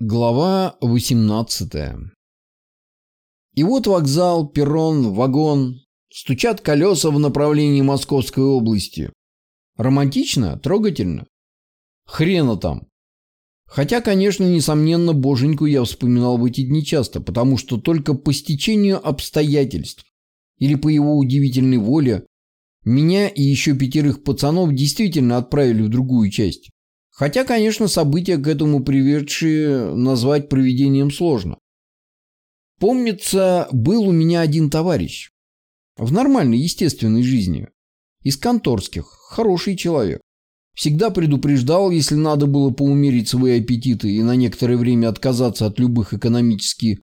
Глава 18 И вот вокзал, перрон, вагон. Стучат колеса в направлении Московской области. Романтично? Трогательно? Хрена там. Хотя, конечно, несомненно, боженьку я вспоминал в эти дни часто, потому что только по стечению обстоятельств или по его удивительной воле меня и еще пятерых пацанов действительно отправили в другую часть. Хотя, конечно, события к этому приведшие назвать проведением сложно. Помнится, был у меня один товарищ. В нормальной, естественной жизни. Из конторских. Хороший человек. Всегда предупреждал, если надо было поумерить свои аппетиты и на некоторое время отказаться от любых экономически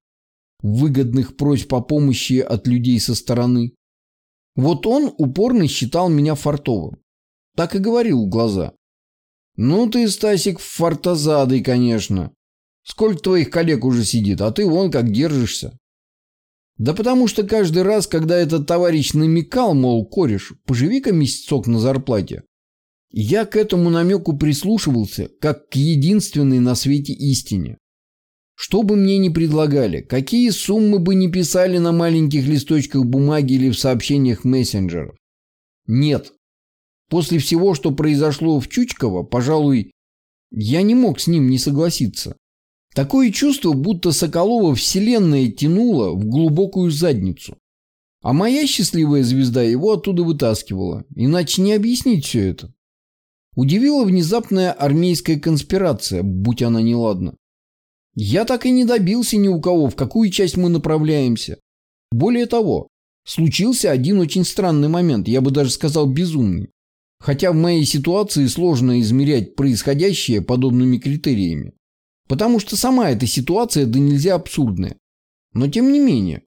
выгодных просьб о помощи от людей со стороны. Вот он упорно считал меня фартовым. Так и говорил в глаза. «Ну ты, Стасик, фартазадый, конечно. Сколько твоих коллег уже сидит, а ты вон как держишься». Да потому что каждый раз, когда этот товарищ намекал, мол, кореш, поживи-ка месяцок на зарплате, я к этому намеку прислушивался, как к единственной на свете истине. Что бы мне ни предлагали, какие суммы бы ни писали на маленьких листочках бумаги или в сообщениях мессенджеров. Нет, После всего, что произошло в Чучково, пожалуй, я не мог с ним не согласиться. Такое чувство, будто Соколова вселенная тянула в глубокую задницу. А моя счастливая звезда его оттуда вытаскивала. Иначе не объяснить все это. Удивила внезапная армейская конспирация, будь она неладна. Я так и не добился ни у кого, в какую часть мы направляемся. Более того, случился один очень странный момент, я бы даже сказал безумный. Хотя в моей ситуации сложно измерять происходящее подобными критериями. Потому что сама эта ситуация да нельзя абсурдная. Но тем не менее.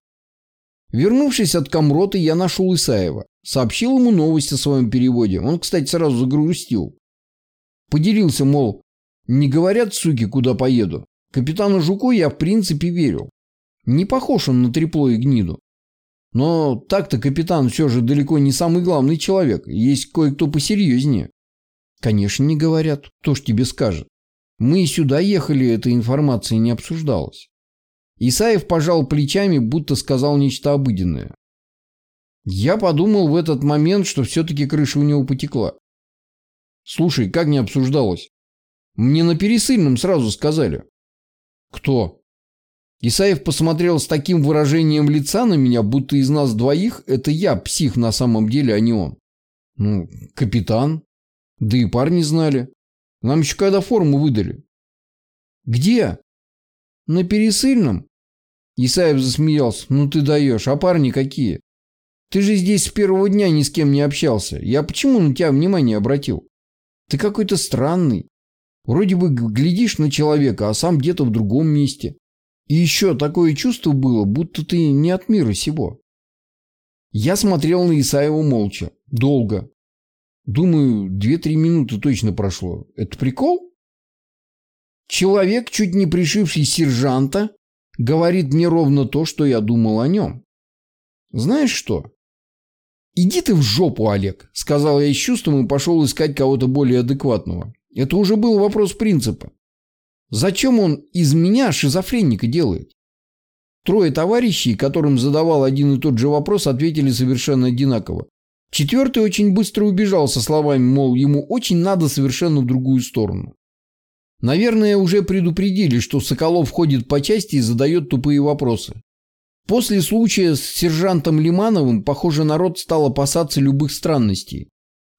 Вернувшись от Камрота, я нашел Исаева. Сообщил ему новость о своем переводе. Он, кстати, сразу загрустил. Поделился, мол, не говорят, суки, куда поеду. Капитану Жуку я в принципе верил. Не похож он на трепло и гниду. Но так-то капитан все же далеко не самый главный человек. Есть кое-кто посерьезнее. Конечно, не говорят. Кто ж тебе скажет? Мы сюда ехали, эта информация не обсуждалась. Исаев пожал плечами, будто сказал нечто обыденное. Я подумал в этот момент, что все-таки крыша у него потекла. Слушай, как не обсуждалось? Мне на пересыльном сразу сказали. Кто? Исаев посмотрел с таким выражением лица на меня, будто из нас двоих это я псих на самом деле, а не он. Ну, капитан. Да и парни знали. Нам еще когда форму выдали. Где? На пересыльном? Исаев засмеялся. Ну ты даешь, а парни какие? Ты же здесь с первого дня ни с кем не общался. Я почему на тебя внимание обратил? Ты какой-то странный. Вроде бы глядишь на человека, а сам где-то в другом месте. И еще такое чувство было, будто ты не от мира сего. Я смотрел на Исаева молча. Долго. Думаю, две-три минуты точно прошло. Это прикол? Человек, чуть не пришивший сержанта, говорит мне ровно то, что я думал о нем. Знаешь что? Иди ты в жопу, Олег, сказал я с чувством и пошел искать кого-то более адекватного. Это уже был вопрос принципа. Зачем он из меня шизофреника делает? Трое товарищей, которым задавал один и тот же вопрос, ответили совершенно одинаково. Четвертый очень быстро убежал со словами, мол, ему очень надо совершенно в другую сторону. Наверное, уже предупредили, что Соколов ходит по части и задает тупые вопросы. После случая с сержантом Лимановым, похоже, народ стал опасаться любых странностей.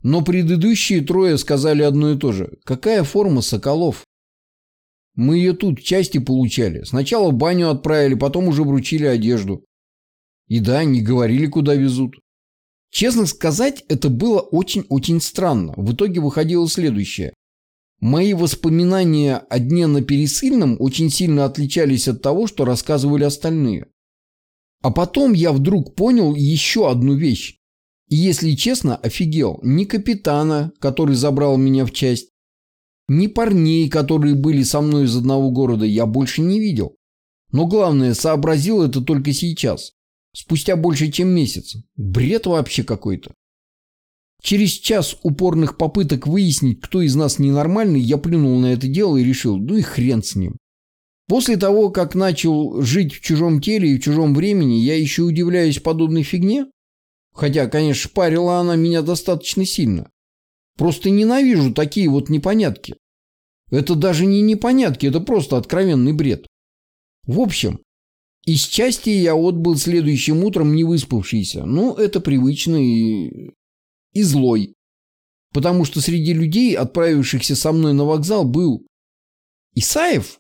Но предыдущие трое сказали одно и то же. Какая форма Соколов? Мы ее тут в части получали. Сначала в баню отправили, потом уже вручили одежду. И да, не говорили, куда везут. Честно сказать, это было очень-очень странно. В итоге выходило следующее. Мои воспоминания о дне на Пересыльном очень сильно отличались от того, что рассказывали остальные. А потом я вдруг понял еще одну вещь. И если честно, офигел. Ни капитана, который забрал меня в часть, ни парней, которые были со мной из одного города, я больше не видел. Но главное, сообразил это только сейчас. Спустя больше, чем месяц. Бред вообще какой-то. Через час упорных попыток выяснить, кто из нас ненормальный, я плюнул на это дело и решил, ну и хрен с ним. После того, как начал жить в чужом теле и в чужом времени, я еще удивляюсь подобной фигне. Хотя, конечно, парила она меня достаточно сильно. Просто ненавижу такие вот непонятки. Это даже не непонятки, это просто откровенный бред. В общем, из части я отбыл следующим утром не выспавшийся. Ну, это привычно и... и злой. Потому что среди людей, отправившихся со мной на вокзал, был Исаев.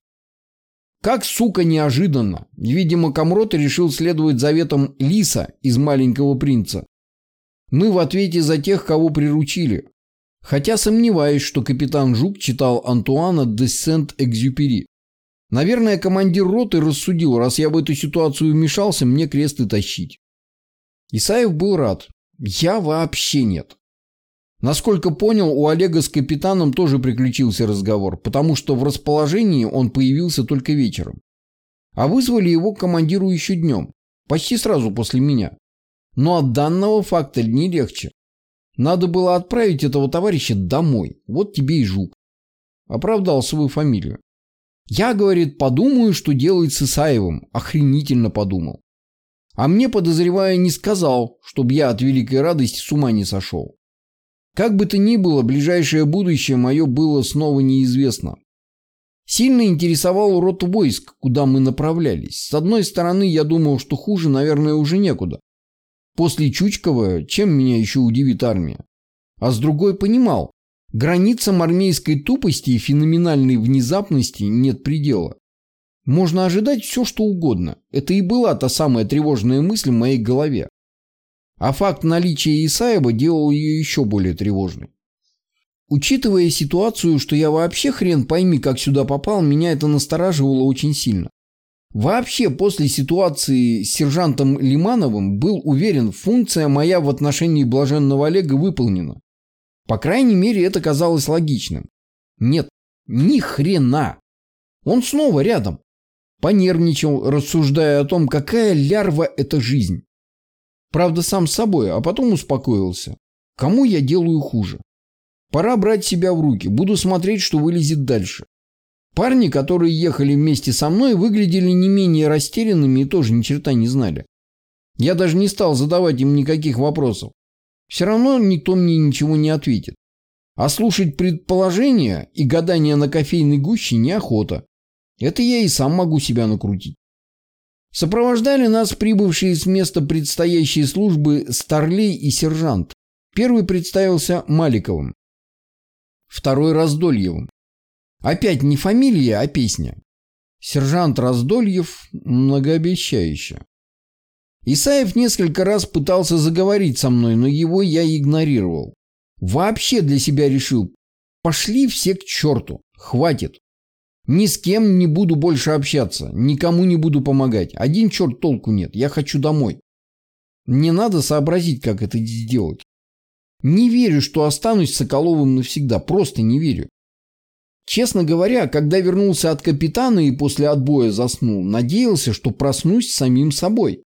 Как, сука, неожиданно. Видимо, Камрот решил следовать заветам Лиса из «Маленького принца». Мы в ответе за тех, кого приручили. Хотя сомневаюсь, что капитан Жук читал Антуана де Сент-Экзюпери. Наверное, командир роты рассудил, раз я в эту ситуацию вмешался, мне крест и тащить. Исаев был рад. Я вообще нет. Насколько понял, у Олега с капитаном тоже приключился разговор, потому что в расположении он появился только вечером. А вызвали его к командиру еще днем, почти сразу после меня. Но от данного факта не легче. Надо было отправить этого товарища домой. Вот тебе и жук. Оправдал свою фамилию. Я, говорит, подумаю, что делать с Исаевым. Охренительно подумал. А мне, подозревая, не сказал, чтобы я от великой радости с ума не сошел. Как бы то ни было, ближайшее будущее мое было снова неизвестно. Сильно интересовал род войск, куда мы направлялись. С одной стороны, я думал, что хуже, наверное, уже некуда. После Чучкова, чем меня еще удивит армия? А с другой понимал, границам армейской тупости и феноменальной внезапности нет предела. Можно ожидать все, что угодно. Это и была та самая тревожная мысль в моей голове. А факт наличия Исаева делал ее еще более тревожной. Учитывая ситуацию, что я вообще хрен пойми, как сюда попал, меня это настораживало очень сильно. Вообще, после ситуации с сержантом Лимановым был уверен, функция моя в отношении блаженного Олега выполнена. По крайней мере, это казалось логичным. Нет, ни хрена. Он снова рядом. Понервничал, рассуждая о том, какая лярва это жизнь. Правда, сам с собой, а потом успокоился. Кому я делаю хуже? Пора брать себя в руки. Буду смотреть, что вылезет дальше. Парни, которые ехали вместе со мной, выглядели не менее растерянными и тоже ни черта не знали. Я даже не стал задавать им никаких вопросов. Все равно никто мне ничего не ответит. А слушать предположения и гадания на кофейной гуще неохота. Это я и сам могу себя накрутить. Сопровождали нас прибывшие с места предстоящей службы Старлей и сержант. Первый представился Маликовым, второй Раздольевым. Опять не фамилия, а песня. Сержант Раздольев многообещающе. Исаев несколько раз пытался заговорить со мной, но его я игнорировал. Вообще для себя решил, пошли все к черту, хватит. Ни с кем не буду больше общаться, никому не буду помогать. Один черт толку нет, я хочу домой. Мне надо сообразить, как это сделать. Не верю, что останусь Соколовым навсегда, просто не верю. Честно говоря, когда вернулся от капитана и после отбоя заснул, надеялся, что проснусь самим собой.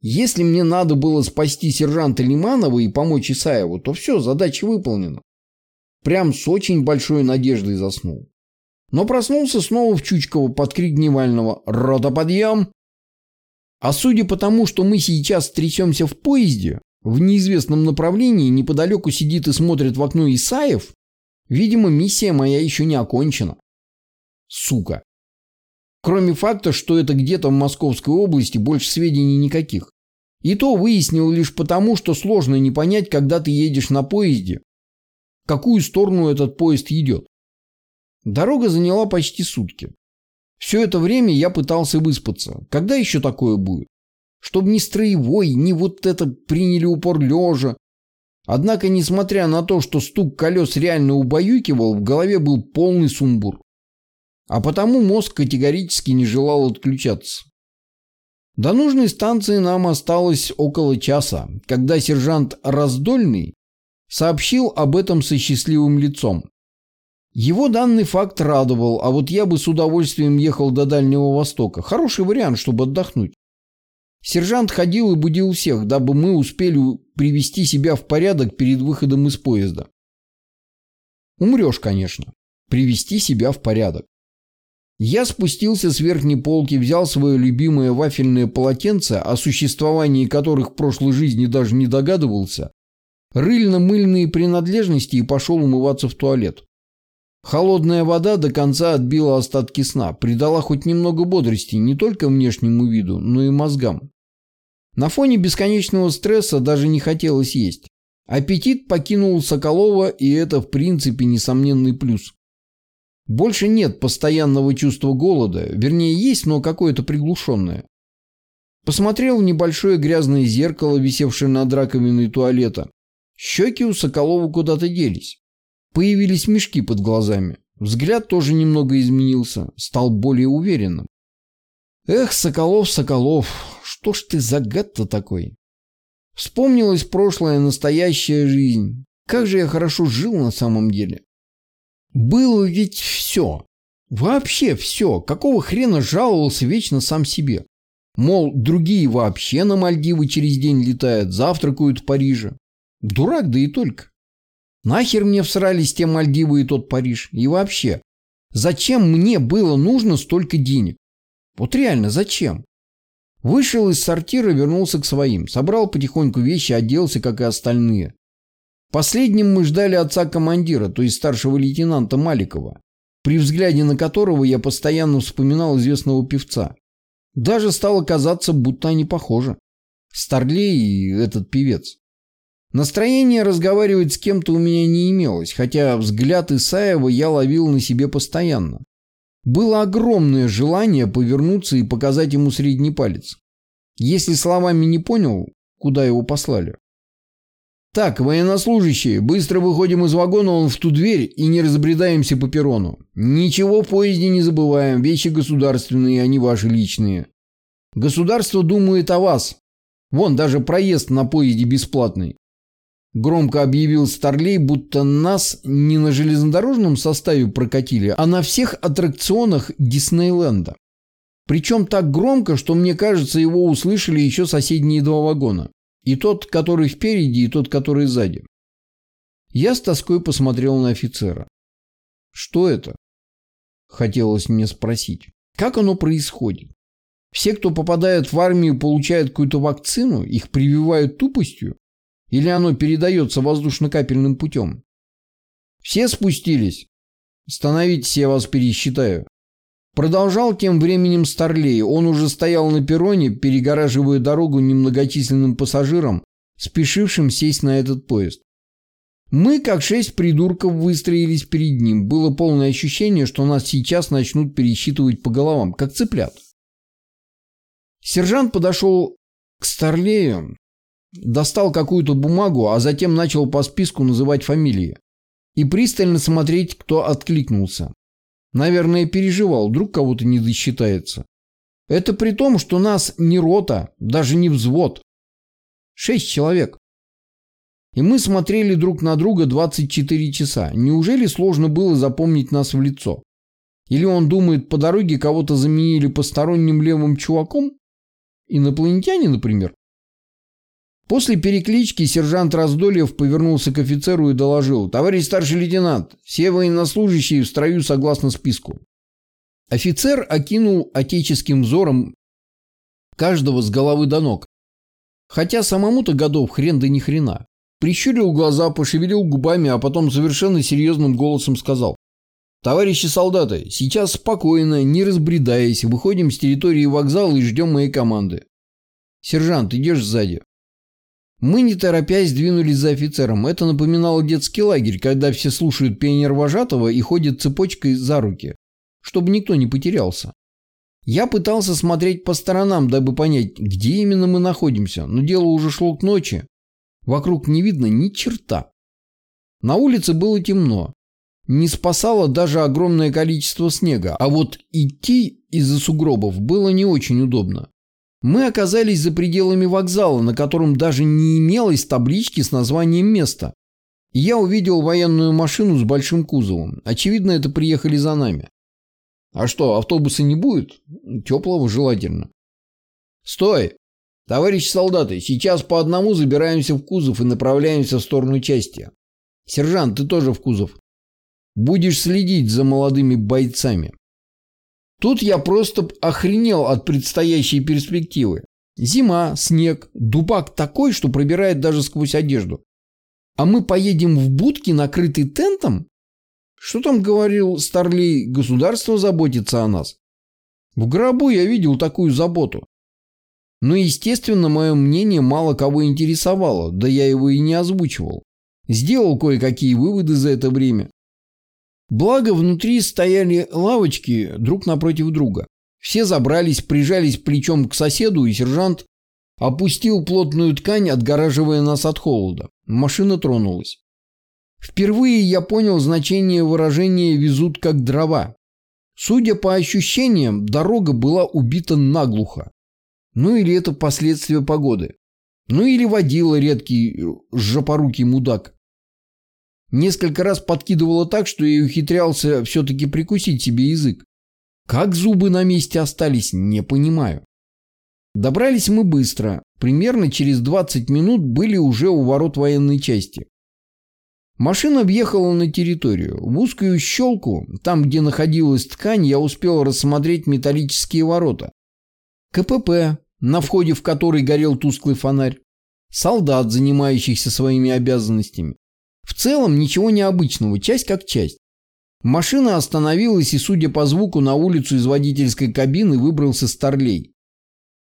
Если мне надо было спасти сержанта Лиманова и помочь Исаеву, то все, задача выполнена. Прям с очень большой надеждой заснул но проснулся снова в Чучково под крик Гневального «Рота, подъем!». А судя по тому, что мы сейчас трясемся в поезде, в неизвестном направлении неподалеку сидит и смотрит в окно Исаев, видимо, миссия моя еще не окончена. Сука. Кроме факта, что это где-то в Московской области, больше сведений никаких. И то выяснил лишь потому, что сложно не понять, когда ты едешь на поезде, в какую сторону этот поезд идет. Дорога заняла почти сутки. Все это время я пытался выспаться. Когда еще такое будет? Чтобы ни строевой, ни вот это приняли упор лежа. Однако, несмотря на то, что стук колес реально убаюкивал, в голове был полный сумбур. А потому мозг категорически не желал отключаться. До нужной станции нам осталось около часа, когда сержант Раздольный сообщил об этом со счастливым лицом. Его данный факт радовал, а вот я бы с удовольствием ехал до Дальнего Востока. Хороший вариант, чтобы отдохнуть. Сержант ходил и будил всех, дабы мы успели привести себя в порядок перед выходом из поезда. Умрешь, конечно. Привести себя в порядок. Я спустился с верхней полки, взял свое любимое вафельное полотенце, о существовании которых в прошлой жизни даже не догадывался, рыльно-мыльные принадлежности и пошел умываться в туалет. Холодная вода до конца отбила остатки сна, придала хоть немного бодрости не только внешнему виду, но и мозгам. На фоне бесконечного стресса даже не хотелось есть. Аппетит покинул Соколова, и это в принципе несомненный плюс. Больше нет постоянного чувства голода, вернее есть, но какое-то приглушенное. Посмотрел в небольшое грязное зеркало, висевшее над раковиной туалета. Щеки у Соколова куда-то делись. Появились мешки под глазами. Взгляд тоже немного изменился, стал более уверенным. Эх, Соколов, Соколов, что ж ты за гад-то такой? Вспомнилась прошлая настоящая жизнь. Как же я хорошо жил на самом деле. Было ведь все. Вообще все. Какого хрена жаловался вечно сам себе? Мол, другие вообще на Мальдивы через день летают, завтракают в Париже. Дурак, да и только. Нахер мне всрались те Мальдивы и тот Париж? И вообще, зачем мне было нужно столько денег? Вот реально, зачем? Вышел из сортира, вернулся к своим. Собрал потихоньку вещи, оделся, как и остальные. Последним мы ждали отца командира, то есть старшего лейтенанта Маликова, при взгляде на которого я постоянно вспоминал известного певца. Даже стало казаться, будто они похожи. Старлей и этот певец. Настроение разговаривать с кем-то у меня не имелось, хотя взгляд Исаева я ловил на себе постоянно. Было огромное желание повернуться и показать ему средний палец. Если словами не понял, куда его послали. Так, военнослужащие, быстро выходим из вагона, он в ту дверь и не разбредаемся по перрону. Ничего в поезде не забываем, вещи государственные, не ваши личные. Государство думает о вас. Вон, даже проезд на поезде бесплатный. Громко объявил Старлей, будто нас не на железнодорожном составе прокатили, а на всех аттракционах Диснейленда. Причем так громко, что мне кажется, его услышали еще соседние два вагона. И тот, который впереди, и тот, который сзади. Я с тоской посмотрел на офицера. Что это? Хотелось мне спросить. Как оно происходит? Все, кто попадает в армию, получают какую-то вакцину, их прививают тупостью? Или оно передается воздушно-капельным путем? Все спустились? Становитесь, я вас пересчитаю. Продолжал тем временем Старлей. Он уже стоял на перроне, перегораживая дорогу немногочисленным пассажирам, спешившим сесть на этот поезд. Мы, как шесть придурков, выстроились перед ним. Было полное ощущение, что нас сейчас начнут пересчитывать по головам, как цыплят. Сержант подошел к Старлею, достал какую-то бумагу, а затем начал по списку называть фамилии и пристально смотреть, кто откликнулся. Наверное, переживал, вдруг кого-то не досчитается. Это при том, что нас не рота, даже не взвод. Шесть человек. И мы смотрели друг на друга 24 часа. Неужели сложно было запомнить нас в лицо? Или он думает, по дороге кого-то заменили посторонним левым чуваком? Инопланетяне, например? После переклички сержант Раздольев повернулся к офицеру и доложил. «Товарищ старший лейтенант, все военнослужащие в строю согласно списку». Офицер окинул отеческим взором каждого с головы до ног. Хотя самому-то годов хрен да ни хрена. Прищурил глаза, пошевелил губами, а потом совершенно серьезным голосом сказал. «Товарищи солдаты, сейчас спокойно, не разбредаясь, выходим с территории вокзала и ждем моей команды. Сержант, идешь сзади. Мы, не торопясь, двинулись за офицером. Это напоминало детский лагерь, когда все слушают пионер-вожатого и ходят цепочкой за руки, чтобы никто не потерялся. Я пытался смотреть по сторонам, дабы понять, где именно мы находимся, но дело уже шло к ночи. Вокруг не видно ни черта. На улице было темно. Не спасало даже огромное количество снега, а вот идти из-за сугробов было не очень удобно. Мы оказались за пределами вокзала, на котором даже не имелось таблички с названием места. Я увидел военную машину с большим кузовом. Очевидно, это приехали за нами. А что, автобуса не будет? Теплого желательно. Стой! Товарищи солдаты, сейчас по одному забираемся в кузов и направляемся в сторону части. Сержант, ты тоже в кузов. Будешь следить за молодыми бойцами. Тут я просто охренел от предстоящей перспективы. Зима, снег, дубак такой, что пробирает даже сквозь одежду. А мы поедем в будки, накрытый тентом? Что там говорил Старлей, государство заботится о нас? В гробу я видел такую заботу. Но, естественно, мое мнение мало кого интересовало, да я его и не озвучивал. Сделал кое-какие выводы за это время. Благо, внутри стояли лавочки друг напротив друга. Все забрались, прижались плечом к соседу, и сержант опустил плотную ткань, отгораживая нас от холода. Машина тронулась. Впервые я понял значение выражения «везут как дрова». Судя по ощущениям, дорога была убита наглухо. Ну или это последствия погоды. Ну или водила редкий жопорукий мудак. Несколько раз подкидывало так, что я ухитрялся все-таки прикусить себе язык. Как зубы на месте остались, не понимаю. Добрались мы быстро. Примерно через 20 минут были уже у ворот военной части. Машина въехала на территорию. В узкую щелку, там, где находилась ткань, я успел рассмотреть металлические ворота. КПП, на входе в который горел тусклый фонарь. Солдат, занимающихся своими обязанностями. В целом ничего необычного, часть как часть. Машина остановилась, и, судя по звуку, на улицу из водительской кабины выбрался Старлей.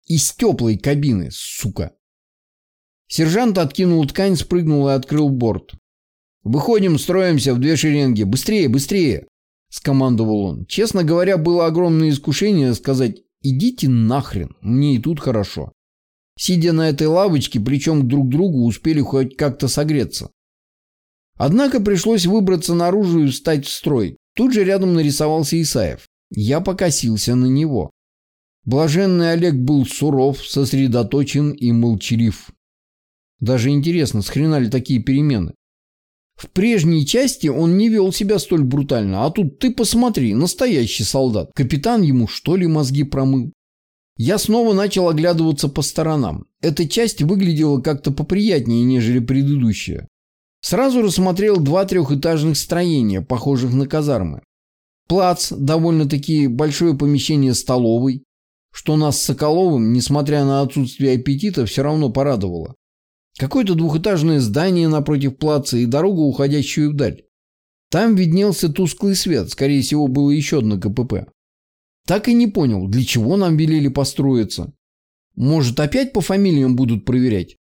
Из теплой кабины, сука. Сержант откинул ткань, спрыгнул и открыл борт. «Выходим, строимся в две шеренги. Быстрее, быстрее!» – скомандовал он. Честно говоря, было огромное искушение сказать «идите нахрен, мне и тут хорошо». Сидя на этой лавочке, причем друг другу успели хоть как-то согреться. Однако пришлось выбраться наружу и встать в строй. Тут же рядом нарисовался Исаев. Я покосился на него. Блаженный Олег был суров, сосредоточен и молчалив. Даже интересно, с хрена ли такие перемены? В прежней части он не вел себя столь брутально, а тут ты посмотри, настоящий солдат. Капитан ему что ли мозги промыл? Я снова начал оглядываться по сторонам. Эта часть выглядела как-то поприятнее, нежели предыдущая. Сразу рассмотрел два трехэтажных строения, похожих на казармы. Плац, довольно-таки большое помещение столовой, что нас с Соколовым, несмотря на отсутствие аппетита, все равно порадовало. Какое-то двухэтажное здание напротив плаца и дорогу, уходящую вдаль. Там виднелся тусклый свет, скорее всего, было еще одно КПП. Так и не понял, для чего нам велели построиться. Может, опять по фамилиям будут проверять?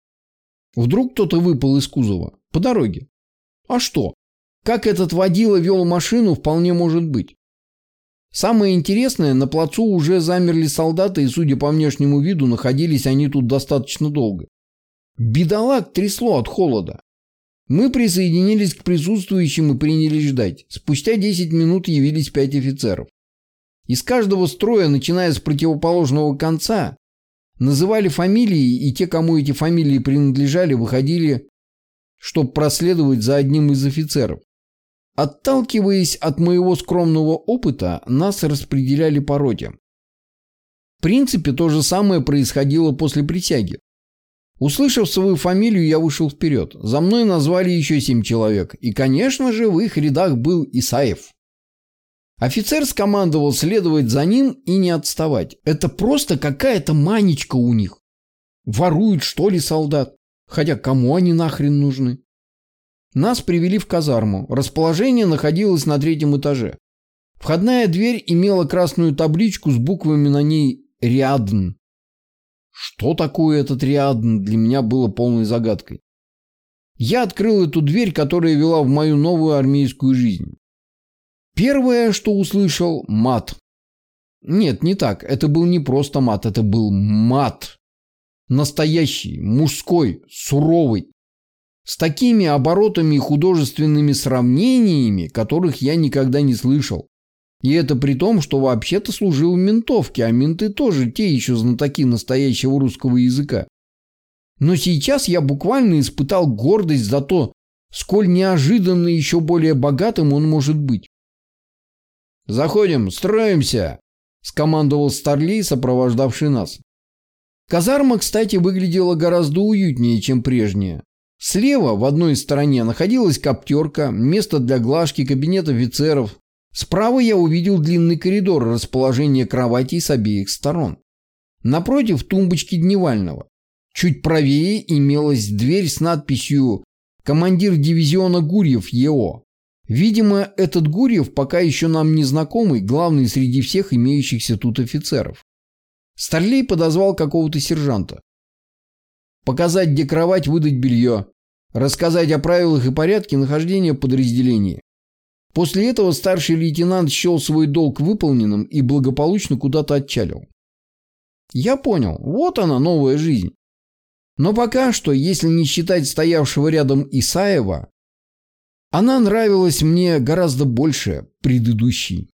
Вдруг кто-то выпал из кузова. По дороге. А что? Как этот водила вел машину, вполне может быть. Самое интересное, на плацу уже замерли солдаты, и, судя по внешнему виду, находились они тут достаточно долго. Бедолаг трясло от холода. Мы присоединились к присутствующим и принялись ждать. Спустя 10 минут явились пять офицеров. Из каждого строя, начиная с противоположного конца, называли фамилии, и те, кому эти фамилии принадлежали, выходили чтобы проследовать за одним из офицеров. Отталкиваясь от моего скромного опыта, нас распределяли по роте. В принципе, то же самое происходило после присяги. Услышав свою фамилию, я вышел вперед. За мной назвали еще семь человек. И, конечно же, в их рядах был Исаев. Офицер скомандовал следовать за ним и не отставать. Это просто какая-то манечка у них. Воруют, что ли, солдат? Хотя кому они нахрен нужны? Нас привели в казарму. Расположение находилось на третьем этаже. Входная дверь имела красную табличку с буквами на ней «Риадн». Что такое этот Риадн, для меня было полной загадкой. Я открыл эту дверь, которая вела в мою новую армейскую жизнь. Первое, что услышал – мат. Нет, не так. Это был не просто мат, это был мат. Настоящий, мужской, суровый. С такими оборотами и художественными сравнениями, которых я никогда не слышал. И это при том, что вообще-то служил в ментовке, а менты тоже те еще знатоки настоящего русского языка. Но сейчас я буквально испытал гордость за то, сколь неожиданно еще более богатым он может быть. «Заходим, строимся!» – скомандовал Старлей, сопровождавший нас. Казарма, кстати, выглядела гораздо уютнее, чем прежняя. Слева, в одной стороне, находилась коптерка, место для глажки, кабинет офицеров. Справа я увидел длинный коридор расположение кроватей с обеих сторон. Напротив тумбочки дневального. Чуть правее имелась дверь с надписью «Командир дивизиона Гурьев ЕО». Видимо, этот Гурьев пока еще нам не знакомый, главный среди всех имеющихся тут офицеров. Старлей подозвал какого-то сержанта. Показать, где кровать, выдать белье. Рассказать о правилах и порядке нахождения подразделения. После этого старший лейтенант счел свой долг выполненным и благополучно куда-то отчалил. Я понял, вот она новая жизнь. Но пока что, если не считать стоявшего рядом Исаева, она нравилась мне гораздо больше предыдущей.